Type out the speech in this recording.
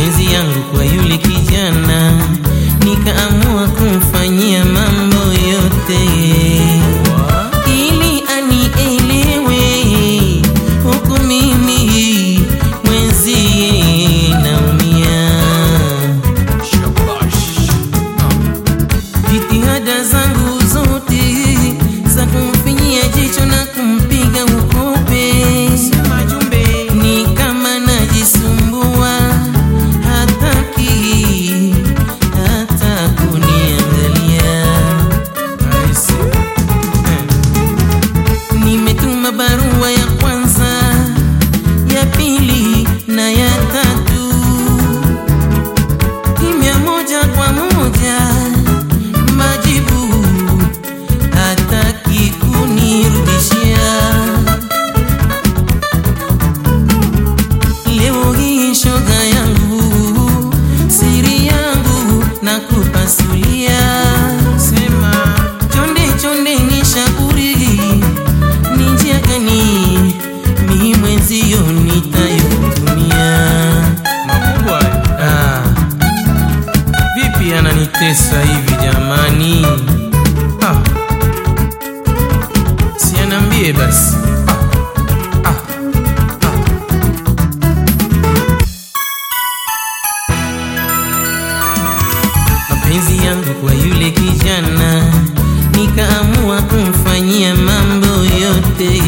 mapenzi yangu kwa yule kijana, nikaamua kumfanyia mambo yote. yapi ananitesa hivi jamani? Ah, sianambie basi. Mapenzi yangu kwa yule kijana, nikaamua kumfanyia mambo yote